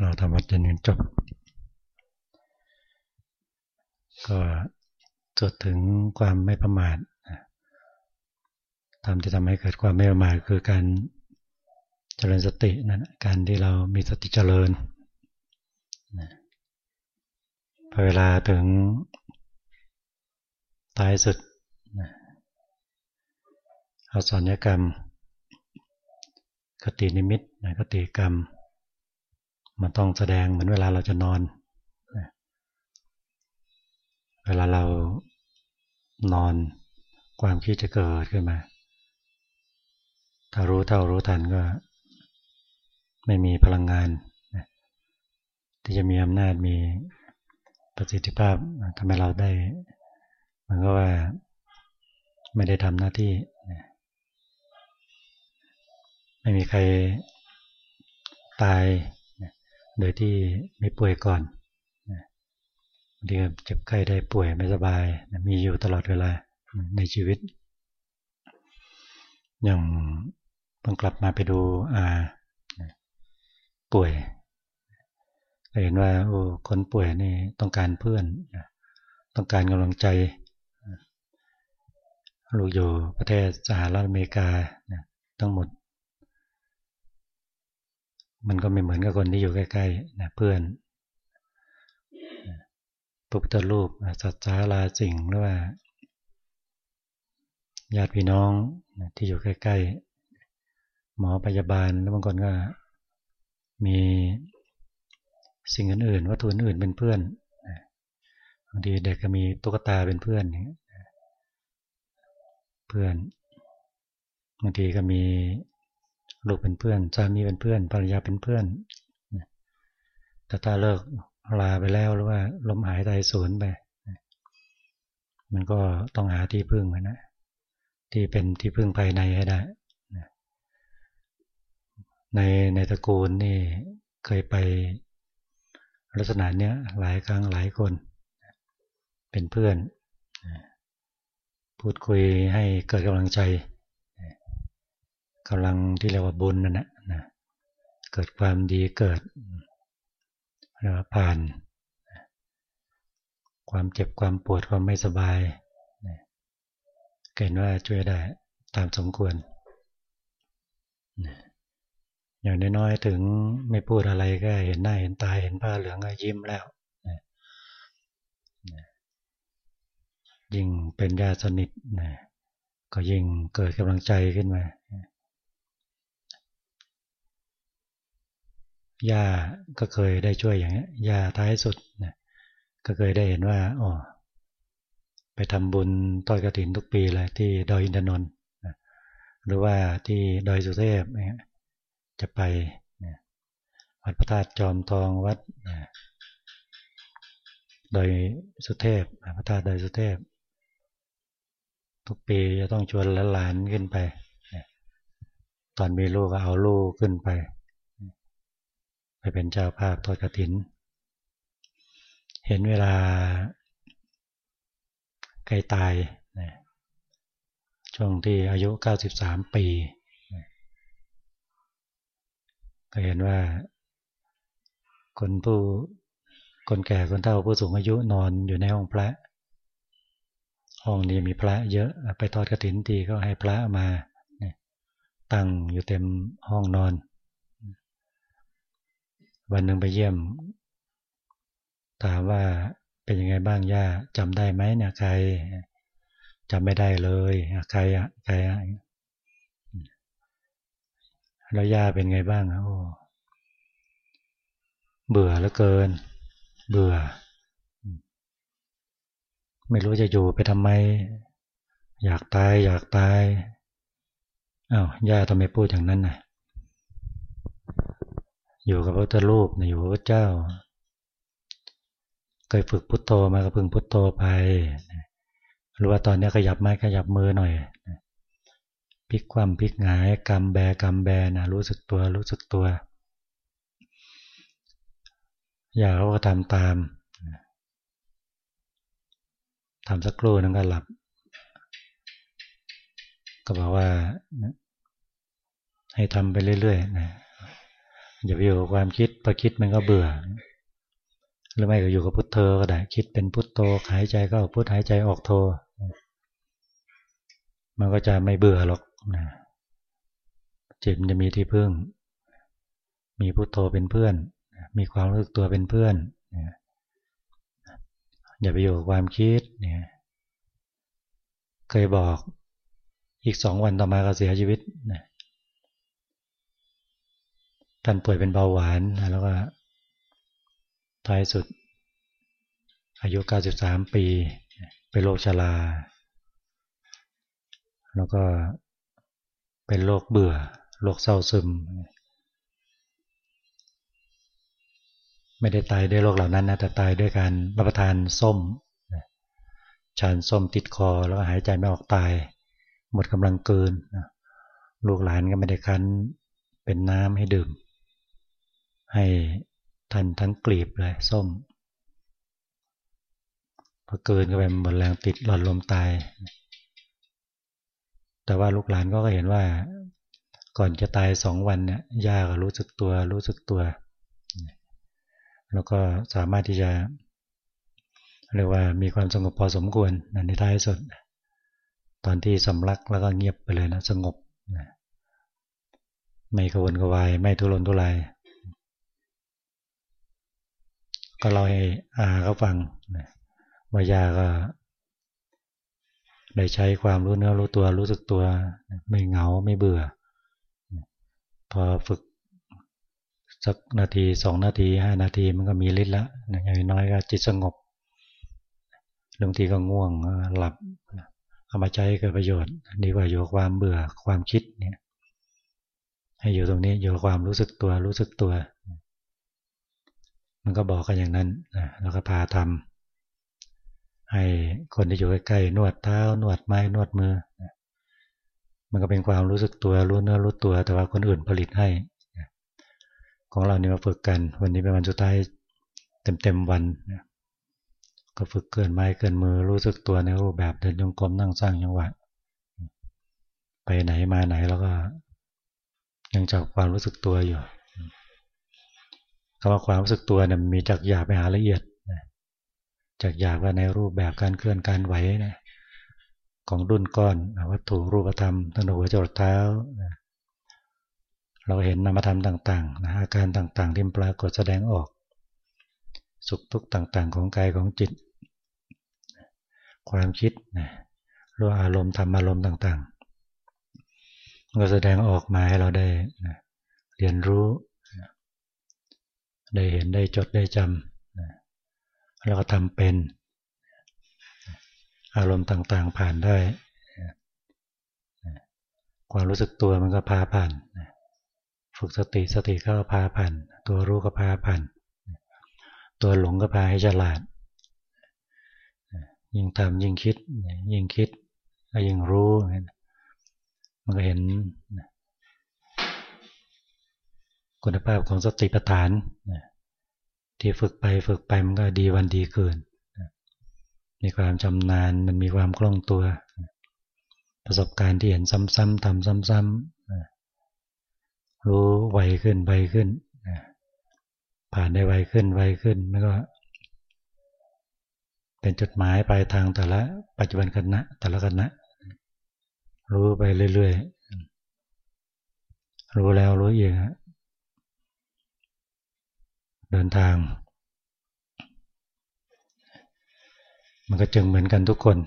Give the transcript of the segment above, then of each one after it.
เราทำวัดจนจบ ก็จดถึงความไม่ประมาททำที่ทำให้เกิดความไม่ประมาทคือการเจริญสตินั่นการที่เรามีสติเจริญพอเวลาถึงท้ายสุดอาสัญญกรรม คตินิมิตคติกรรมมันต้องแสดงเหมือนเวลาเราจะนอนเวลาเรานอนความคิดจะเกิดขึ้นมา ถ้ารู้เท่ารู้ทันก็ ไม่มีพลังงานที่จะมีอำนาจมีประสิทธิภาพทำให้เราได้ มันก็ว่าไม่ได้ทำหน้าที่ ไม่มีใครตายโดยที่ไม่ป่วยก่อนบางทีเจ็บไข้ได้ป่วยไม่สบาย มีอยู่ตลอดเวลาในชีวิต อย่างต้องกลับมาไปดูอาป่วยเห็นว่าโอ้คนป่วยนี่ต้องการเพื่อนต้องการกำลังใจลูกอยู่ประเทศสหรัฐอเมริกาทั้งหมด มันก็ไม่เหมือนกับคนที่อยู่ใกล้ๆนะเพื่อนปุบตรูปสัจจาลาสิงหรือว่าญาติพี่น้องที่อยู่ใกล้ๆ หมอพยาบาลแล้วบางคนก็มีสิ่งอื่นๆวัตถุอื่นเป็นเพื่อนบางทีเด็กก็มีตุ๊กตาเป็นเพื่อนเพื่อนบางทีก็มี ลูกเป็นเพื่อนสามีเป็นเพื่อนภรรยาเป็นเพื่อนแต่ถ้าเลิกลาไปแล้วหรือว่าลมหายใจสูญไปมันก็ต้องหาที่พึ่งนะที่เป็นที่พึ่งภายในให้ได้ในในตระกูลนี่เคยไปลักษณะเนี้ยหลายครั้งหลายคน เป็นเพื่อน พูดคุยให้เกิดกำลังใจ กำลังที่เรียกว่าบุญนั่นแหละนะเกิดความดีเกิดเรียกว่าผ่าน ความเจ็บความปวดความไม่สบายเกิดว่าช่วยได้ตามสมควร อย่างน้อยๆถึงไม่พูดอะไรก็เห็นหน้าเห็นตาเห็นผ้าเหลืองก็ยิ้มแล้วยิ่งเป็นญาติสนิทก็ยิ่งเกิดกำลังใจขึ้นมา ย่าก็เคยได้ช่วยอย่างนี้ย่าท้ายสุดนะก็เคยได้เห็นว่าอ๋อไปทำบุญต้อยกระถินทุกปีเลยที่ดอยอินทนนท์หรือว่าที่ดอยสุเทพจะไปวัดพระธาตุจอมทองวัดดอยสุเทพพระธาตุดอยสุเทพ ทุกปีจะต้องชวนหลานขึ้นไป ตอนมีลูกก็เอาลูกขึ้นไป ไปเป็นเจ้าภาพทอดกระถิน เห็นเวลาใกล้ตายช่วงที่อายุ 93 ปีก็เห็นว่า คนผู้คนแก่คนเฒ่าผู้สูงอายุนอนอยู่ในห้องพระ ห้องนี้มีพระเยอะไปทอดกระถินทีก็ให้พระมาตั้งอยู่เต็มห้องนอน วันหนึ่งไปเยี่ยม ถามว่าเป็นยังไงบ้างย่าจำได้ไหมเนี่ยใครจำไม่ได้เลยใครอะใครอะแล้วย่าเป็นไงบ้างโอ้เบื่อเหลือเกิน เบื่อ ไม่รู้จะอยู่ไปทำไม อยากตาย อยากตายอา้าวย่าทำไมพูดอย่างนั้นน่ะ อยู่กับพระพุทธรูปอยู่กับพระเจ้า เคยฝึกพุทโธมาก็พึงพุทโธไปหรือว่าตอนนี้ขยับไม้ขยับมือหน่อยพลิกความพลิกหงายกำแบกำแบนะรู้สึกตัวรู้สึกตัว อย่าเขาก็ทำตามทำสักครู่นึงก็หลับ ก็บอกว่า ให้ทำไปเรื่อยๆนะ อย่าไปอยู่กับความคิดพอคิดมันก็เบื่อ หรือไม่ก็อยู่กับพุทโธก็ได้ คิดเป็นพุทโธหายใจก็ออกพุทหายใจออกโธมันก็จะไม่เบื่อหรอกนะจิตมันจะมีที่พึ่ง มีพุทโธเป็นเพื่อน มีความรู้สึกตัวเป็นเพื่อนอย่าไปอยู่กับความคิดเนี่ยเคยบอกอีกสองวันต่อมาก็เสียชีวิตนะ ท่านป่วยเป็นเบาหวานแล้วก็ท้ายสุด อายุ 93 ปีเป็นโรคชรา แล้วก็เป็นโรคเบื่อโรคเศร้าซึม ไม่ได้ตายด้วยโรคเหล่านั้นนะแต่ตายด้วยการรับประทานส้มชานส้มติดคอ แล้วหายใจไม่ออกตาย หมดกำลังเกินลูกหลานก็ไม่ได้คั้นเป็นน้ำให้ดื่ม ให้ทันทั้งกลีบเลยส้มพอเกินก็ไปหมดแรงติดหลอดลมตาย แต่ว่าลูกหลานก็เห็นว่า ก่อนจะตายสองวันเนี่ยย่าก็รู้สึกตัวรู้สึกตัว แล้วก็สามารถที่จะเรียกว่ามีความสงบพอสมควรในท้ายสุดตอนที่สำลักแล้วก็เงียบไปเลยนะสงบไม่กระวนกระวายไม่ทุรนทุราย ก็เล่าให้อาเขาฟังวายาก็ ได้ใช้ความรู้เนื้อรู้ตัวรู้สึกตัว ไม่เหงาไม่เบื่อ พอฝึกสักนาทีสองนาทีห้านาทีมันก็มีฤทธิ์แล้วอย่างน้อยก็จิตสงบบางทีก็ง่วงหลับเอามาใช้เกิดประโยชน์ดีกว่าอยู่ความเบื่อความคิดเนี่ย ให้อยู่ตรงนี้อยู่ความรู้สึกตัวรู้สึกตัว มันก็บอกกันอย่างนั้นนะแล้วก็พาทำให้คนที่อยู่ใกล้ๆนวดเท้านวดไม้นวดมือ มันก็เป็นความรู้สึกตัวรู้เนื้อรู้ตัว แต่ว่าคนอื่นผลิตให้ ของเราเนี่ยมาฝึกกัน วันนี้เป็นวันสุดท้ายเต็มๆวันก็ฝึกเกินไม้เกินมือรู้สึกตัวในรูปแบบเดินยงกลมนั่งสร้างยังหวะไปไหนมาไหนแล้วก็ ยังจับความรู้สึกตัวอยู่ คำว่าความรู้สึกตัวเนี่ยมีจากหยาบไปหาละเอียดจากหยาบว่าในรูปแบบการเคลื่อนการไหวนะของดุนก้อนวัตถุรูปธรรมตั้งแต่หัวจรดเท้า เราเห็นนามธรรมต่างๆนะอาการต่างๆที่ปรากฏแสดงออก สุขทุกข์ต่างๆ ของกายของจิต ความคิดนะรู้อารมณ์ธรรมอารมณ์ต่างๆก็แสดงออกมาให้เราได้นะเรียนรู้ ได้เห็นได้จดได้จำแล้วก็ทำเป็น อารมณ์ต่างๆผ่านได้ ความรู้สึกตัวมันก็พาผ่าน ฝึกสติสติก็พาผ่าน ตัวรู้ก็พาผ่าน ตัวหลงก็พาให้ฉลาด ยิ่งทำยิ่งคิด ยิ่งคิดก็ยิ่งรู้ มันก็เห็น คุณภาพของสติปัฏฐานที่ฝึกไปฝึกไปมันก็ดีวันดีเกินมีความชำนาญมันมีความคล่องตัว ประสบการณ์ที่เห็นซ้ำๆทำซ้ำๆรู้ไวขึ้นไวขึ้นผ่านได้ไวขึ้นไวขึ้นมันก็ เป็นจุดหมายปลายทางแต่ละปัจจุบันกันนะแต่ละกันนะรู้ไปเรื่อยๆรู้แล้วรู้อีก เดินทาง มันก็จึงเหมือนกันทุกคน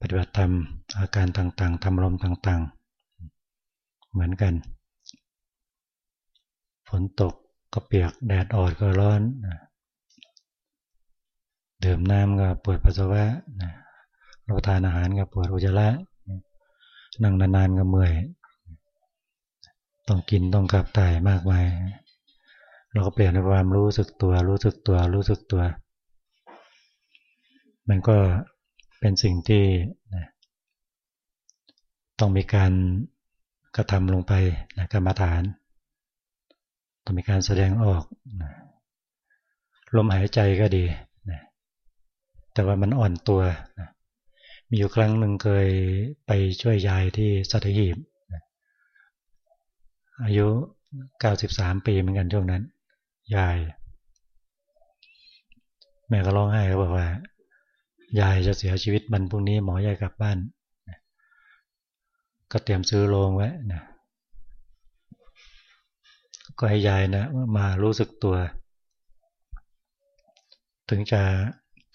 ปฏิบัติธรรมอาการต่างๆทำลมต่างๆ เหมือนกัน ฝนตกก็เปียกแดดออดก็ร้อนดื่มน้ำก็ปวดปัสสาวะรับประทานอาหารก็ปวดอุจจาระนั่งนานๆก็เมื่อย ต้องกินต้องขับถ่ายมากมาย เราก็เปลี่ยนในความรู้สึกตัว รู้สึกตัว รู้สึกตัว มันก็เป็นสิ่งที่ต้องมีการกระทำลงไปนะกรรมฐาน ต้องมีการแสดงออกนะลมหายใจก็ดีนะแต่ว่ามันอ่อนตัวนะมีอยู่ครั้งหนึ่งเคยไปช่วยยายที่สัตหีบนะอายุ 93 ปีเหมือนกันช่วงนั้น ยาย แม่ก็ร้องไห้ก็บอกว่า ยายจะเสียชีวิตบันพรุ่งนี้หมอยายกลับบ้าน ก็เตรียมซื้อโรงไว้นะก็ให้ยายนะมารู้สึกตัว ถึงจะ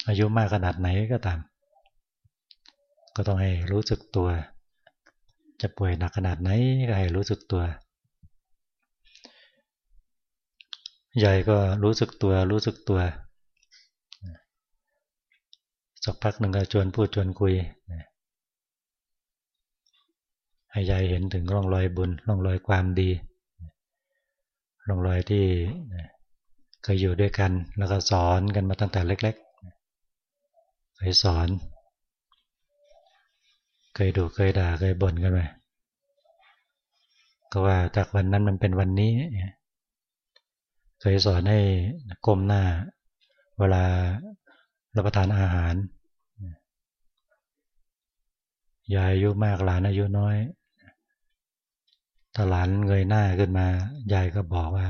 อายุมากขนาดไหนก็ตาม ก็ต้องให้รู้สึกตัว จะป่วยหนักขนาดไหนก็ให้รู้สึกตัว ยายก็รู้สึกตัวรู้สึกตัวสักพักหนึ่งก็ชวนพูดชวนคุยให้ยายเห็นถึงร่องรอยบุญร่องรอยความดีร่องรอยที่เคยอยู่ด้วยกัน แล้วก็สอนกันมาตั้งแต่เล็กๆเคยสอน เคยดูเคยด่าเคยบ่นกันไหมก็ว่าจากวันนั้นมันเป็นวันนี้ เคยสอนให้ก้มหน้า เวลารับประทานอาหารยายอายุมากหลานอายุน้อยถ้าหลานเงยหน้าขึ้นมายายก็บอกว่า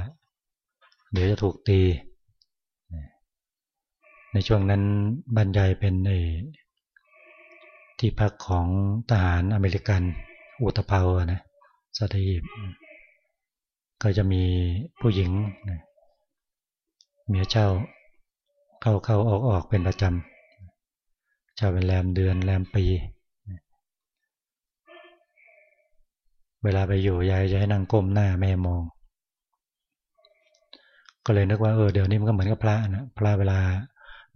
เดี๋ยวจะถูกตี ในช่วงนั้นบรรยายเป็นในที่พักของทหารอเมริกันอุตภาวนะสัตหีบก็จะมีผู้หญิง เมียเช่าเข้าเข้าออกออกเป็นประจำเช่าเป็นแรมเดือนแรมปี เวลาไปอยู่ยายจะให้นั่งก้มหน้าแม่มอง ก็เลยนึกว่าเออเดี๋ยวนี้มันก็เหมือนกับพระนะพระเวลา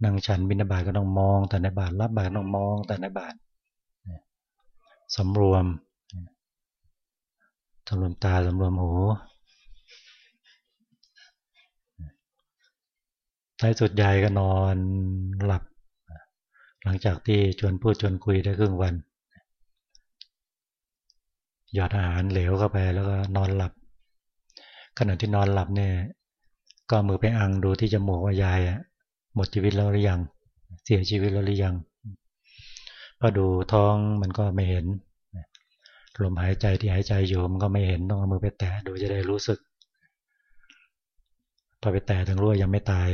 นั่งฉันบิณฑบาตก็ต้องมองแต่ในบาตรับบาตต้องมองแต่ในบาตสำรวมสำรวมตาสำรวมหู ท้ายสุดยายก็นอนหลับ หลังจากที่ชวนพูดชวนคุยได้ครึ่งวัน หยอดอาหารเหลวเข้าไปแล้วก็นอนหลับ ขณะที่นอนหลับเนี่ย ก็มือไปอังดูที่จมูกว่ายายอะหมดชีวิตแล้วหรือยัง เสียชีวิตแล้วหรือยังพอดูท้องมันก็ไม่เห็นลมหายใจที่หายใจอยู่มันก็ไม่เห็นต้องเอามือไปแตะดูจะได้รู้สึก พอไปแตะถึงรู้ว่ายังไม่ตาย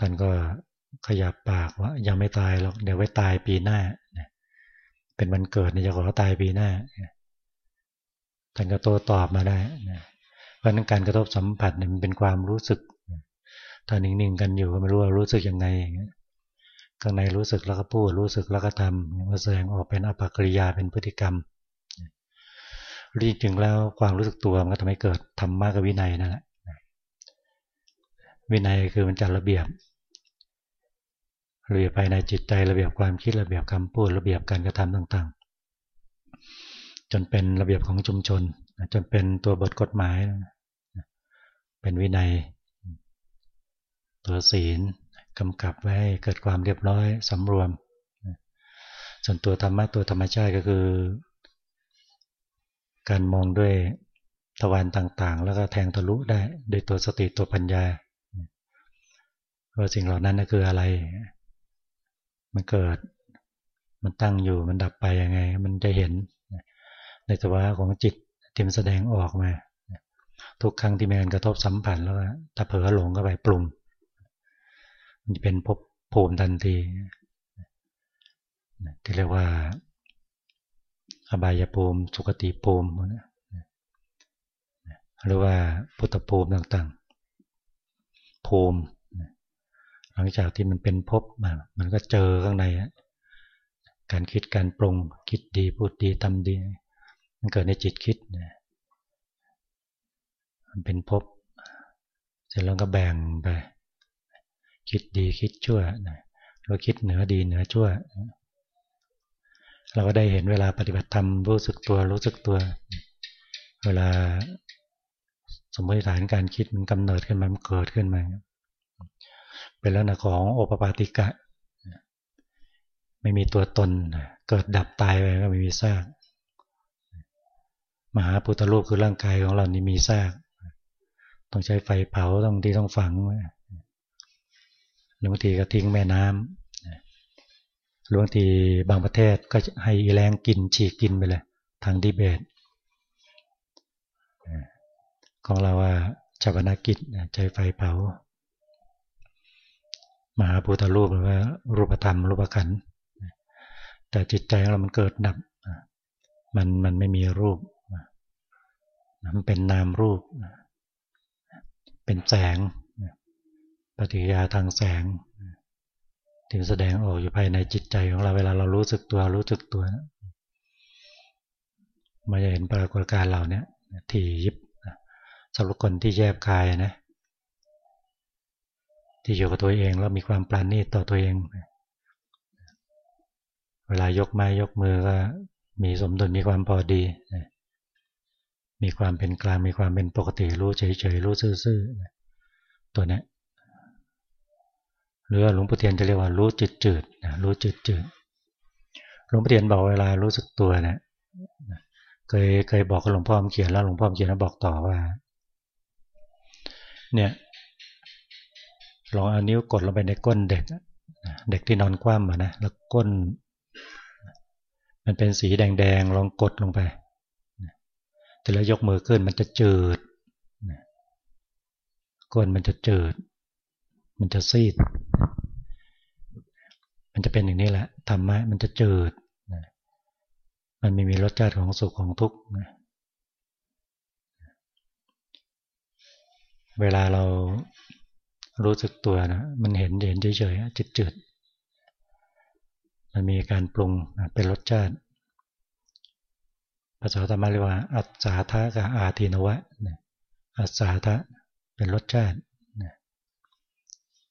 ท่านก็ขยับปากว่ายังไม่ตายหรอกเดี๋ยวไว้ตายปีหน้าเป็นวันเกิดเนี่ยจะขอตายปีหน้าท่านก็โตตอบมาได้เพราะนั้นการกระทบสัมผัสเนี่ยมันเป็นความรู้สึกถ้านิ่งๆกันอยู่ก็ไม่รู้ว่ารู้สึกยังไงข้างในรู้สึกแล้วก็พูดรู้สึกแล้วก็ทำมาแสดงออกเป็นอปกริยาเป็นพฤติกรรมรีจริงแล้วความรู้สึกตัวมันก็ทำให้เกิดธรรมะกับวินัยนั่นแหละ วินัยคือมันจัดระเบียบ ระเบียบภายในจิตใจระเบียบความคิดระเบียบคำพูดระเบียบการกระทำต่างๆ จนเป็นระเบียบของชุมชน จนเป็นตัวบทกฎหมาย เป็นวินัย ตัวศีลกำกับไว้ให้เกิดความเรียบร้อยสำรวม ส่วนตัวธรรมะตัวธรรมชาติก็คือ การมองด้วยตะวันต่างๆ แล้วก็แทงทะลุได้โดยตัวสติตัวปัญญา ว่าสิ่งเหล่านั้นคืออะไร มันเกิด มันตั้งอยู่ มันดับไปยังไง มันจะเห็น ในสภาวะของจิตที่มันแสดงออกมา ทุกครั้งที่มีการกระทบสัมผัสแล้วถ้าเผลอหลงก็ไปปรุง มันจะเป็นภพภูมิทันที ที่เรียกว่า อบายภูมิ สุขติภูมิ หรือว่าพุทธภูมิต่างๆ ภูมิ หลังจากที่มันเป็นภพมันก็เจอข้างในการคิดการปรุงคิดดีพูดดีทำดี มันเกิดในจิตคิดมันเป็นภพเสร็จแล้วก็แบ่งไป คิดดีคิดชั่วเราคิดเหนือดีเหนือชั่ว เราก็ได้เห็นเวลาปฏิบัติธรรมรู้สึกตัวรู้สึกตัว เวลาสมมติฐานการคิดมันกำเนิดขึ้นมามันเกิดขึ้นมา เป็นลักษณะของโอปปาติกะ ไม่มีตัวตน เกิดดับตายไปก็ไม่มีซาก มหาพุทธรูปคือร่างกายของเรานี่มีซาก ต้องใช้ไฟเผาต้องที่ต้องฝังหรือบางทีก็ทิ้งแม่น้ำหรือบางทีบางประเทศก็ให้อีแรงกินฉีกกินไปเลย ทางดีเบตของเราว่าชาวนากิจใจไฟเผา มหาพุทธรูปหรือว่ารูปธรรมรูปขันธ์แต่จิตใจของเรามันเกิดดับ มันมันไม่มีรูป มันเป็นนามรูป เป็นแสง ปฏิกิริยาทางแสง ถึงแสดงออกอยู่ภายในจิตใจของเราเวลาเรารู้สึกตัวรู้สึกตัวมาจะเห็นปรากฏการณ์เหล่านี้ที่ยิบสำหรับคนที่แยบกายนะ ที่อยู่กับตัวเองแล้วมีความปราณีตต่อตัวเอง เวลายกไม้ยกมือก็มีสมดุลมีความพอดี มีความเป็นกลางมีความเป็นปกติรู้เฉยๆรู้ซื่อๆตัวนี้หรือหลวงปู่เทียนจะเรียกว่ารู้จิตจืดรู้จิตจืดหลวงปู่เทียนบอกเวลารู้สึกตัวเนะเคยเคยบอกกับหลวงพ่อเขียนแล้วหลวงพ่อเขียนแล้วบอกต่อว่า เนี่ย ลองเอานิ้วกดลงไปในก้นเด็ก เด็กที่นอนคว่ำนะแล้วก้น มันเป็นสีแดงๆลองกดลงไปแต่แล้วยกมือขึ้นมันจะจืดก้นมันจะจืด มันจะซีด มันจะเป็นอย่างนี้แหละธรรมะมันจะจืดมันไม่มีรสชาติของสุขของทุกข์เวลาเรา รู้สึกตัวนะมันเห็นเห็นเฉยๆจืดๆมันมีการปรุงเป็นรสชาติภาษาธรรมเรียกว่า อัศสาทะกับอาทินวะอัศสาทะเป็นรสชาติ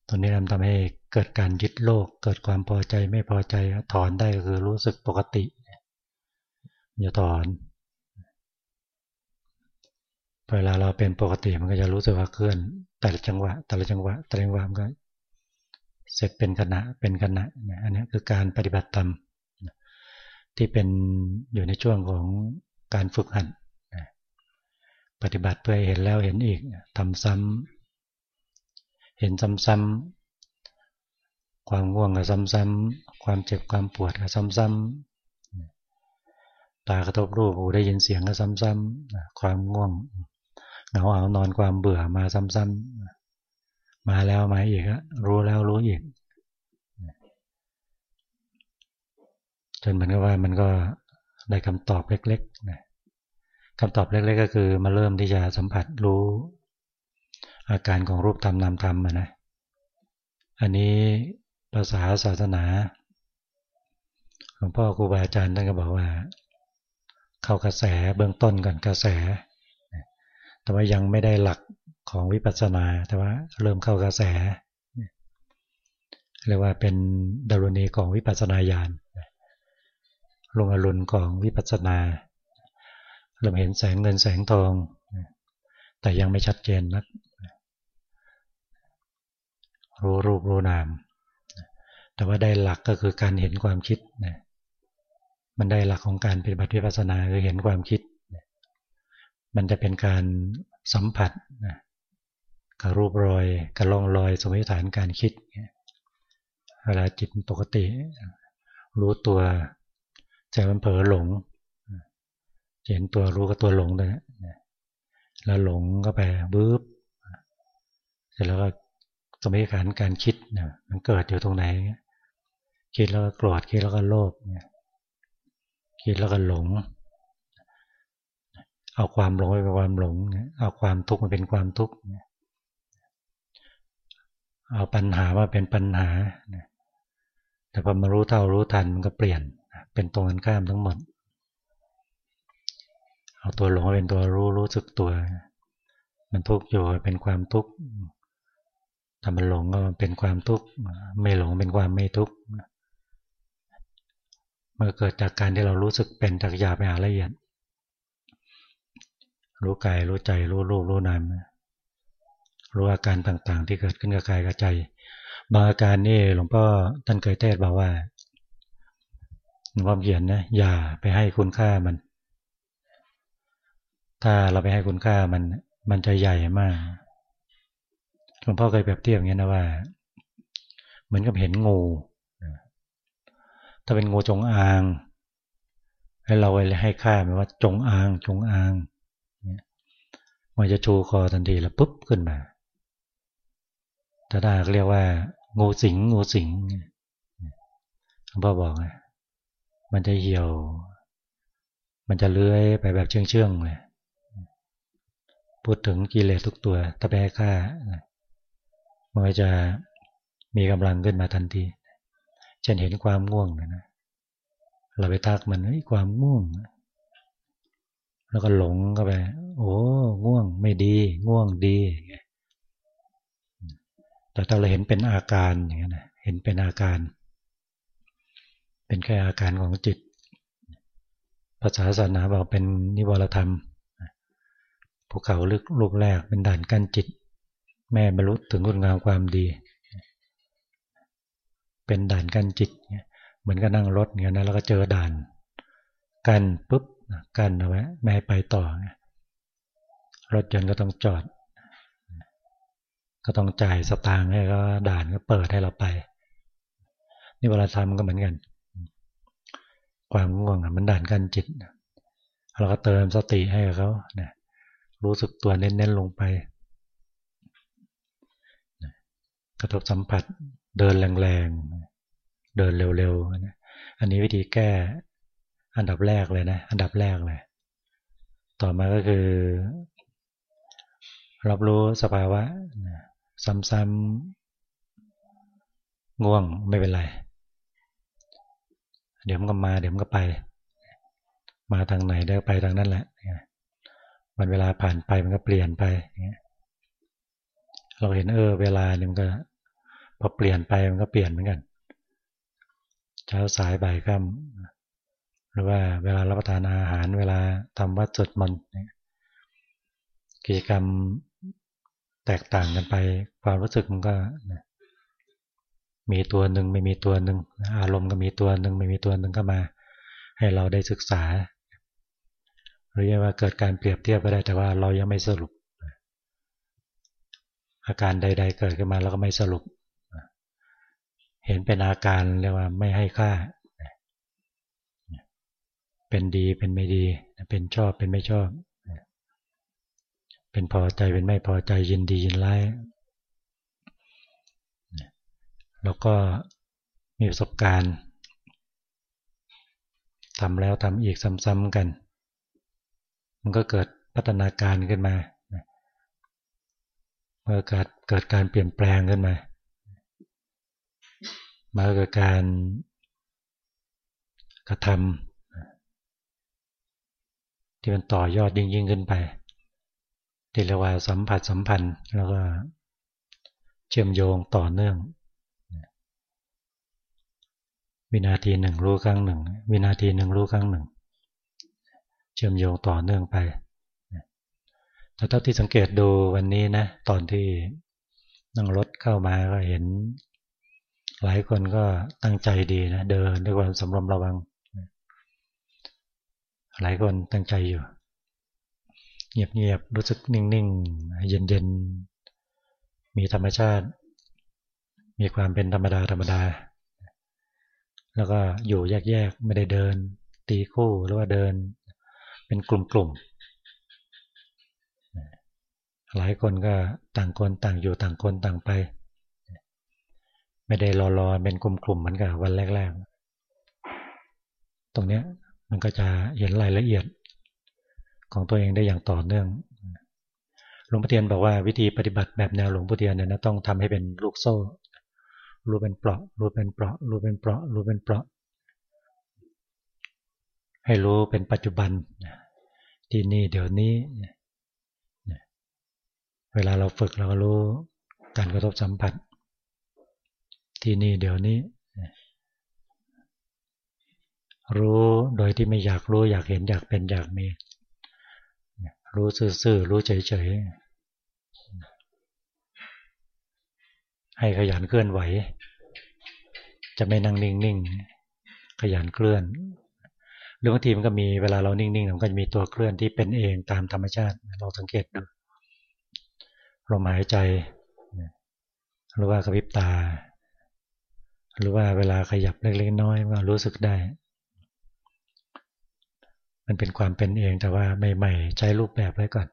ตัวนี้ทำให้เกิดการยึดโลก เกิดความพอใจไม่พอใจถอนได้ก็คือรู้สึกปกติอย่าถอนเวลาเราเป็นปกติมันก็จะรู้สึกว่าเคลื่อน แต่ละจังหวะ แต่ละจังหวะแต่ละจังหวะก็เสร็จเป็นขณะเป็นขณะอันนี้คือการปฏิบัติธรรมที่เป็นอยู่ในช่วงของการฝึกหัดปฏิบัติเพื่อเห็นแล้วเห็นอีกทำซ้ำเห็นซ้ำๆความง่วงก็ซ้ำๆความเจ็บความปวดก็ซ้ำๆตากระทบรูปหูได้ยินเสียงก็ซ้ำๆความง่วง หงาเอานอนความเบื่อมาซ้ำๆมาแล้วมาอีกรู้แล้วรู้อีกจนเหมือนกับว่ามันก็ได้คำตอบเล็กๆนะคำตอบเล็ก ๆ ก็คือมาเริ่มที่จะสัมผัสรู้ อาการของรูปธรรมนามธรรมนะอันนี้ภาษาศาสนาหลวงพ่อครูบาอาจารย์ท่านก็บอกว่า เข้ากระแสเบื้องต้นก่อนกระแส แต่ว่ายังไม่ได้หลักของวิปัสสนา แต่ว่าเริ่มเข้ากระแสเรียกว่าเป็นดารุณีของวิปัสสนาญาณลงอรุณของวิปัสสนาเริ่มเห็นแสงเงินแสงทอง แต่ยังไม่ชัดเจนนัก รู้รูปรู้นาม แต่ว่าได้หลักก็คือการเห็นความคิดนะมันได้หลักของการปฏิบัติวิปัสสนาคือเห็นความคิด มันจะเป็นการสัมผัสกับรูปรอยกับล่องรอยสมมติฐานการคิดเวลาจิตปกติ รู้ตัวใจมันเผลอหลงเห็นตัวรู้กับตัวหลงเลยแล้วหลงก็ไปบึ๊บเสร็จแล้วก็สมมติฐานการคิดนมันเกิดอยู่ตรงไหน คิดแล้วก็โกรธคิดแล้วก็โลภคิดแล้วก็หลง เอาความหลงไปเป็นความหลง เอาความทุกข์มาเป็นความทุกข์ เอาปัญหามาเป็นปัญหา แต่พอมารู้เท่ารู้ทันมันก็เปลี่ยน เป็นตรงกันข้ามทั้งหมด เอาตัวหลงมาเป็นตัวรู้รู้สึกตัว มันทุกข์อยู่เป็นความทุกข์ถ้ามันหลงก็เป็นความทุกข์ ไม่หลงเป็นความไม่ทุกข์มันเกิดจากการที่เรารู้สึกเป็นจากหยาบไปหาละเอียด รู้กายรู้ใจรู้รูปรู้นามรู้อาการต่างๆ ที่เกิดขึ้นกับกายกับใจ บางอาการนี่หลวงพ่อท่านเคยเทศบอกว่าหลวงพ่อเขียนนะอย่าไปให้คุณค่ามัน ถ้าเราไปให้คุณค่ามัน มันจะใหญ่มากหลวงพ่อเคยเปรียบเทียบอย่างนี้นะว่า เหมือนกับเห็นงูถ้าเป็นงูจงอาง ให้เราไปให้ค่ามันว่าจงอางจงอาง มันจะชูคอทันทีแล้วปุ๊บขึ้นมาถ้าได้เรียกว่างูสิงงูสิงหลวงพ่อบอกไงมันจะเหี่ยว มันจะเลื้อยไปแบบเชื่องๆเลยพูดถึงกิเลสทุกตัวถ้าไปฆ่ามันจะมีกำลังขึ้นมาทันทีเช่นเห็นความง่วงนะเราไปทักมันไอ้ความง่วง แล้วก็หลงเข้าไป โอ้ ง่วงไม่ดี ง่วงดีแต่ถ้าเราเห็นเป็นอาการอย่างนี้นะเห็นเป็นอาการ เป็นแค่อาการของจิต ภาษาศาสนาบอกเป็นนิวรธรรมภูเขาลึกลูกแรกเป็นด่านกั้นจิต แม่บรรลุถึงคุณงามความดี เป็นด่านกั้นจิตเหมือนกับนั่งรถเงี้ยนะแล้วก็เจอด่าน กันปุ๊บ กันเอาไว้ไม่ให้ไปต่อ รถยนต์ก็ต้องจอด ก็ต้องจ่ายสตางค์ให้ก็ด่านก็เปิดให้เราไป นี่เวลาทำก็เหมือนกัน ความง่วงมันด่านกันจิต เราก็เติมสติให้กับเขาเนี่ยรู้สึกตัวเน้นๆลงไป กระทบสัมผัสเดินแรงๆ เดินเร็วๆ อันนี้วิธีแก้ อันดับแรกเลยนะ อันดับแรกเลย ต่อมาก็คือ รับรู้สภาวะ ซ้ำๆง่วงไม่เป็นไร เดี๋ยวมันก็มาเดี๋ยวมันก็ไป มาทางไหนได้ไปทางนั้นแหละวันเวลาผ่านไปมันก็เปลี่ยนไปเราเห็นเออ เวลาเนี่ยมันก็พอเปลี่ยนไปมันก็เปลี่ยนเหมือนกัน เช้าสายบ่ายค่ำ หรือว่าเวลารับประทานอาหาร เวลาทำวัดสดมนกิจกรรมแตกต่างกันไป ความรู้สึกมันก็มีตัวหนึ่งไม่มีตัวหนึ่งอารมณ์ก็มีตัวหนึ่งไม่มีตัวหนึ่งก็มา ให้เราได้ศึกษาหรือว่าเกิดการเปรียบเทียบก็ได้แต่ว่าเรายังไม่สรุป อาการใด ๆ เกิดขึ้นมาเราก็ไม่สรุป เห็นเป็นอาการเรียกว่าไม่ให้ค่า เป็นดีเป็นไม่ดี เป็นชอบเป็นไม่ชอบ เป็นพอใจเป็นไม่พอใจยินดียินร้ายแล้วก็มีประสบการณ์ทำแล้วทำอีกซ้ำๆกัน มันก็เกิดพัฒนาการขึ้นมาเมื่อเกิดเกิดการเปลี่ยนแปลงขึ้นมามาเกิดการกระทำ ที่มันต่อยอดยิ่งยิ่งขึ้นไปที่เรียกว่าสัมผัสสัมพันธ์แล้วก็เชื่อมโยงต่อเนื่อง วินาทีหนึ่งรู้ครั้งหนึ่ง วินาทีหนึ่งรู้ครั้งหนึ่ง เชื่อมโยงต่อเนื่องไปแต่เท่าที่สังเกตดูวันนี้นะตอนที่นั่งรถเข้ามาก็เห็น หลายคนก็ตั้งใจดีนะเดินด้วยความสำรวมระวัง หลายคนตั้งใจอยู่ เงียบๆรู้สึกนิ่งๆ เย็นๆ มีธรรมชาติ มีความเป็นธรรมดาธรรมดา แล้วก็อยู่แยกๆ ไม่ได้เดิน ตีคู่หรือว่าเดิน เป็นกลุ่มๆ หลายคนก็ต่างคนต่างอยู่ต่างคนต่างไป ไม่ได้รอๆเป็นกลุ่มๆเหมือนกับวันแรก ๆ ตรงเนี้ย มันก็จะเห็นรายละเอียดของตัวเองได้อย่างต่อเนื่อง หลวงพ่อเทียนบอกว่าวิธีปฏิบัติแบบแนวหลวงพ่อเทียนเนี่ยนะต้องทำให้เป็นลูกโซ่รู้เป็นเปราะรู้เป็นเปราะรู้เป็นเปราะรู้เป็นเปราะ ให้รู้เป็นปัจจุบันที่นี่เดี๋ยวนี้เวลาเราฝึกเราก็รู้การกระทบสัมผัส ที่นี่เดี๋ยวนี้ รู้โดยที่ไม่อยากรู้อยากเห็นอยากเป็นอยากมี รู้ซื่อๆรู้เฉยๆ ให้ขยันเคลื่อนไหว จะไม่นั่งนิ่งๆ ขยันเคลื่อนรือบางทีมันก็มีเวลาเรานิ่งๆ มันก็จะมีตัวเคลื่อนที่เป็นเองตามธรรมชาติ เราสังเกตดูลมหายใจ หรือว่ากระพริบตา หรือว่าเวลาขยับเล็กๆน้อยๆก็รู้สึกได้ มันเป็นความเป็นเองแต่ว่าใหม่ๆใช้รูปแบบไว้ก่อน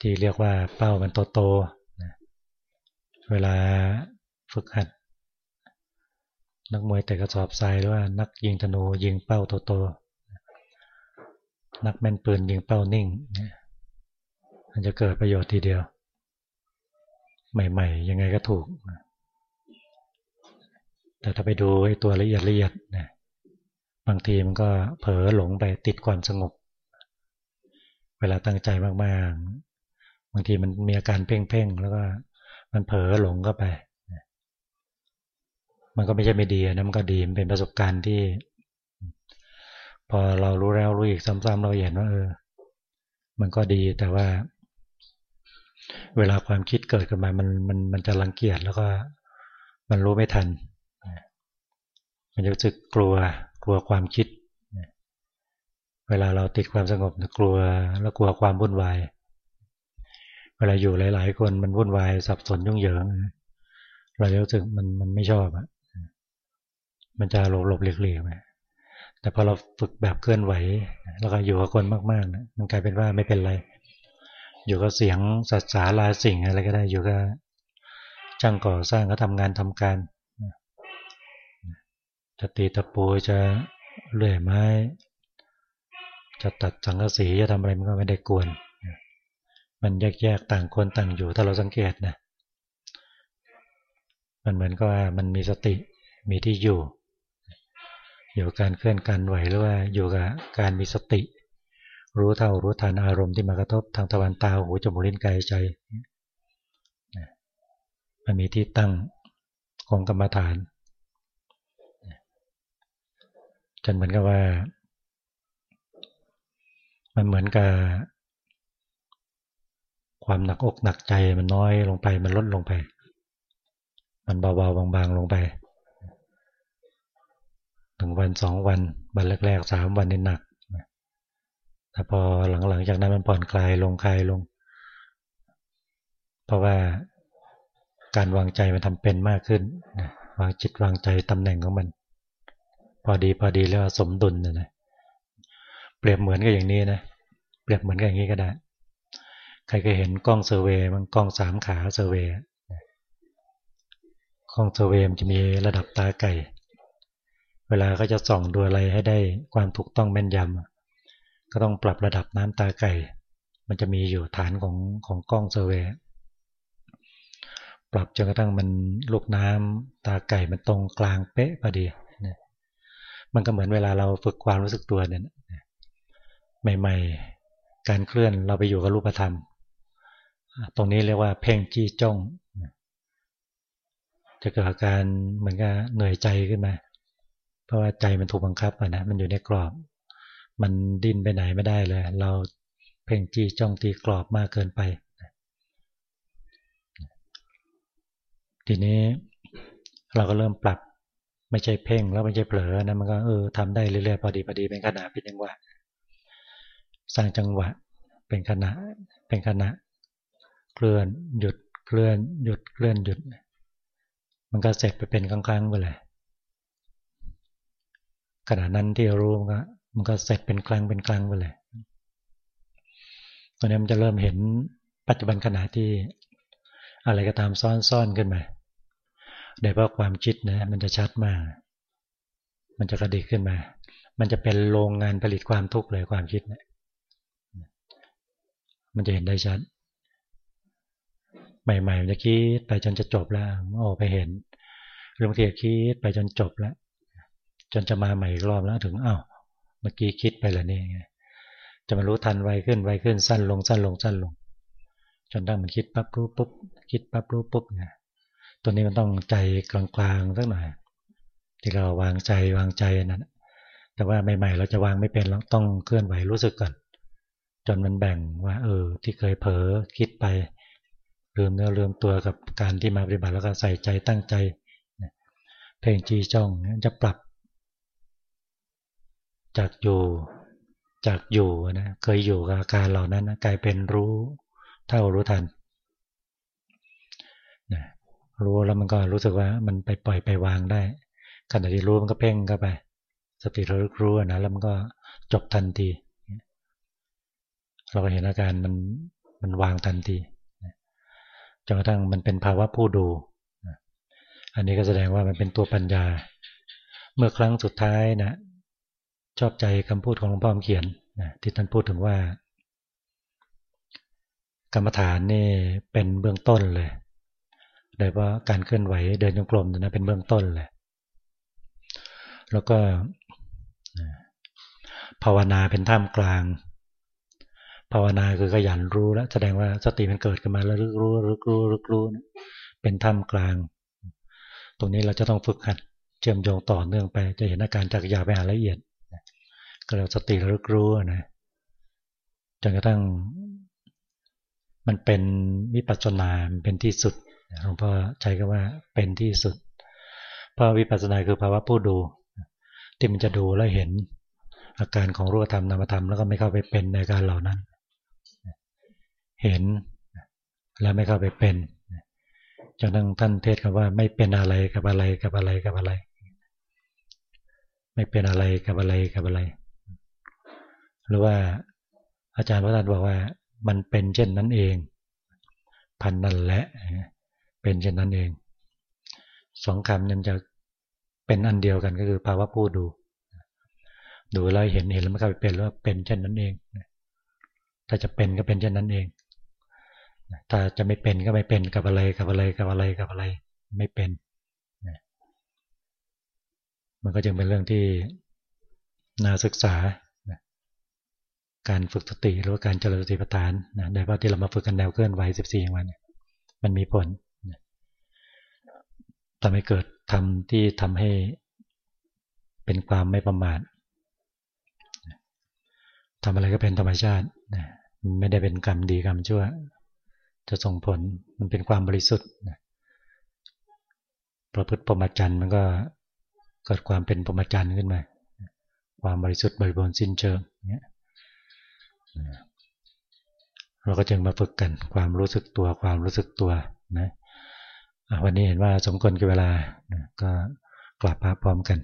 ที่เรียกว่าเป้ามันโตๆเวลาฝึกหัด นักมวยแต่กระสอบทรายหรือว่านักยิงธนูยิงเป้าโตๆนักแม่นปืนยิงเป้านิ่งมันจะเกิดประโยชน์ทีเดียว ใหม่ ๆ ยังไงก็ถูก แต่ถ้าไปดูไอ้ตัวละเอียดละเอียดนะ บางทีมันก็เผลอหลงไปติดความสงบ เวลาตั้งใจมากๆ บางทีมันมีอาการเพ่งๆ แล้วก็มันเผลอหลงก็ไป มันก็ไม่ใช่ไม่ดีนะมันก็ดีมันเป็นประสบการณ์ที่ พอเรารู้แล้วรู้อีกซ้ำๆเราเห็นว่าเออ มันก็ดีแต่ว่า เวลาความคิดเกิดขึ้นมา มันมันมันจะรังเกียจแล้วก็มันรู้ไม่ทัน มันจะรู้สึกกลัว กลัวความคิด เวลาเราติดความสงบกลัวแล้วกลัวความวุ่นวาย เวลาอยู่หลาย ๆ คนมันวุ่นวายสับสนยุ่งเหยิง เราจะรู้สึกมันมันไม่ชอบอะ มันจะหลบหลบเลียกๆไปแต่พอเราฝึกแบบเคลื่อนไหว แล้วก็อยู่กับคนมากๆนะมันกลายเป็นว่าไม่เป็นไร อยู่กับเสียงสัตว์สาลาสิ่งอะไรก็ได้อยู่กับจ้างก่อสร้างก็ทำงานทำการ จะตีตะปูจะเลื่อยไม้ จะตัดสังกะสีจะทำอะไรมันก็ไม่ได้กวน มันแยกๆต่างคนต่างอยู่ถ้าเราสังเกตนะมันเหมือนกับว่ามันมีสติมีที่อยู่ อยู่การเคลื่อนการไหวหรือว่าอยู่กับการมีสติ รู้เท่ารู้ทันอารมณ์ที่มากระทบทางตะวันตาหูจมูกลิ้นกายใจมันมีที่ตั้งของกรรมฐาน จนเหมือนกับว่า มันเหมือนกับ ความหนักอกหนักใจมันน้อยลงไป มันลดลงไป มันเบาๆบางๆลงไปหนึ่งวันสองวันวันแรกๆสามวันนี่หนักแต่พอหลังๆจากนั้นมันผ่อนคลายลงคลายลง เพราะว่าการวางใจมันทำเป็นมากขึ้นวางจิตวางใจตำแหน่งของมัน พอดีพอดีแล้วสมดุลนะนะเปรียบเหมือนกับอย่างนี้นะเปรียบเหมือนกับอย่างนี้ก็ได้ ใครเคยเห็นกล้อง survey มันกล้องสามขา survey กล้อง survey มันจะมีระดับตาไก่ เวลาก็จะส่องดูอะไรให้ได้ความถูกต้องแม่นยำก็ต้องปรับระดับน้ำตาไก่ มันจะมีอยู่ฐานของของกล้องเซอร์เวย์ปรับจนกระทั่งมันลูกน้ำตาไก่มันตรงกลางเป๊ะพอดี มันก็เหมือนเวลาเราฝึกความรู้สึกตัวเนี่ยใหม่ ๆ การเคลื่อนเราไปอยู่กับรูปธรรม ตรงนี้เรียกว่าเพ่งจี้จ้อง จะเกิดอาการเหมือนกับเหนื่อยใจขึ้นมา เพราะว่าใจมันถูกบังคับอะนะ มันอยู่ในกรอบ มันดิ้นไปไหนไม่ได้เลย เราเพ่งจี้จ้องตีกรอบมากเกินไป ทีนี้เราก็เริ่มปรับ ไม่ใช่เพ่งแล้วไม่ใช่เผลอนะมันก็เออทำได้เรื่อยๆพอดีพอดีเป็นขณะเป็นจังหวะสร้างจังหวะ เป็นขณะเป็นขณะเคลื่อนหยุดเคลื่อนหยุดเคลื่อนหยุด มันก็เสร็จไปเป็นครั้งๆไปเลยขณะนั้นที่รู้มันก็มันก็เสร็จเป็นครั้งเป็นครั้งไปเลยตอนนี้มันจะเริ่มเห็นปัจจุบันขณะที่อะไรก็ตามซ่อนๆขึ้นมา โดยเพราะความคิดนะมันจะชัดมาก มันจะกระดิกขึ้นมา มันจะเป็นโรงงานผลิตความทุกข์เลยความคิดเนี่ยมันจะเห็นได้ชัด ใหม่ๆมันจะคิดไปจนจะจบแล้วโอ้ไปเห็นเรื่องทีคิดไปจนจบแล้ว จนจะมาใหม่อีกรอบแล้วถึงอ้าวเมื่อกี้คิดไปแล้วนี่จะมารู้ทันไวขึ้นไวขึ้นสั้นลงสั้นลงสั้นลง จนตั้งมันคิดปั๊บรู้ปุ๊บคิดปั๊บรู้ปุ๊บเนี่ย ตัวนี้มันต้องใจกลางๆสักหน่อยที่เราวางใจวางใจนั่นแต่ว่าใหม่ๆ เราจะวางไม่เป็นเราต้องเคลื่อนไหวรู้สึกก่อน จนมันแบ่งว่า เออ ที่เคยเผลอคิดไปลืมเนื้อลืมตัวกับการที่มาปฏิบัติแล้วก็ใส่ใจตั้งใจเพลงจีจ้องจะปรับ จากอยู่จากอยู่นะเคยอยู่กับอาการเหล่านั้นนะกลายเป็นรู้เท่ารู้ทัน รู้แล้วมันก็รู้สึกว่ามันไปปล่อยไปวางได้ขณะที่รู้มันก็เพ่งเข้าไป สติระลึกรู้นะแล้วมันก็จบทันที เราก็เห็นอาการมันมันวางทันทีจนกระทั่งมันเป็นภาวะผู้ดู อันนี้ก็แสดงว่ามันเป็นตัวปัญญา เมื่อครั้งสุดท้ายนะชอบใจคำพูดของหลวงพ่อเขียนนะที่ท่านพูดถึงว่า กรรมฐานนี่เป็นเบื้องต้นเลย โดยว่าการเคลื่อนไหวเดินจงกรมนะเป็นเบื้องต้นเลยแล้วก็ภาวนาเป็นท่ามกลาง ภาวนาคือขยันรู้แล้วแสดงว่าสติมันเกิดขึ้นมาแล้วรึกรู้รึกรู้รึกรู้เป็นท่ามกลาง ตรงนี้เราจะต้องฝึกหัดเชื่อมโยงต่อเนื่องไป จะเห็นอาการจากยาไปหาละเอียดก็เราสติระลึกรู้นะจนกระทั่งมันเป็นวิปัสสนาเป็นที่สุด หลวงพ่อใช้คำว่าเป็นที่สุด เพราะวิปัสสนาคือภาวะผู้ดู ที่มันจะดูและเห็นอาการของรูปธรรมนามธรรมแล้วก็ไม่เข้าไปเป็นในการเหล่านั้น เห็นแล้วไม่เข้าไปเป็นจนทั้งท่านเทศคำว่าไม่เป็นอะไรกับอะไรกับอะไรกับอะไร ไม่เป็นอะไรกับอะไรกับอะไร หรือว่าอาจารย์พระอาจารย์บอกว่า มันเป็นเช่นนั้นเอง พันนั่นแหละ เป็นเช่นนั้นเองสองคำนั้นจะเป็นอันเดียวกันก็คือภาวะผู้ดู ดูแล้วเห็นเห็นแล้วมันก็ไปเป็นแล้วเป็นเช่นนั้นเองถ้าจะเป็นก็เป็นเช่นนั้นเองถ้าจะไม่เป็นก็ไม่เป็นกับอะไรกับอะไรกับอะไรกับอะไร ไม่เป็นมันก็จึงเป็นเรื่องที่น่าศึกษาการฝึกสติหรือการเจริญสติปัฏฐานโดยเฉพาะที่เรามาฝึกกันแนวเคลื่อนไหว 14 วัน มันมีผล ทำให้เกิดทำที่ทำให้เป็นความไม่ประมาททำอะไรก็เป็นธรรมชาติไม่ได้เป็นกรรมดีกรรมชั่ว จะส่งผลมันเป็นความบริสุทธิ์ประพฤติปรมจันทร์มันก็เกิดความเป็นปรมจันทร์ขึ้นมาความบริสุทธิ์บริบูรณ์สิ้นเชิงเนี่ยเราก็จึงมาฝึกกันความรู้สึกตัวความรู้สึกตัวนะ วันนี้เห็นว่าสมควรกับเวลาก็กลับมาพร้อมกัน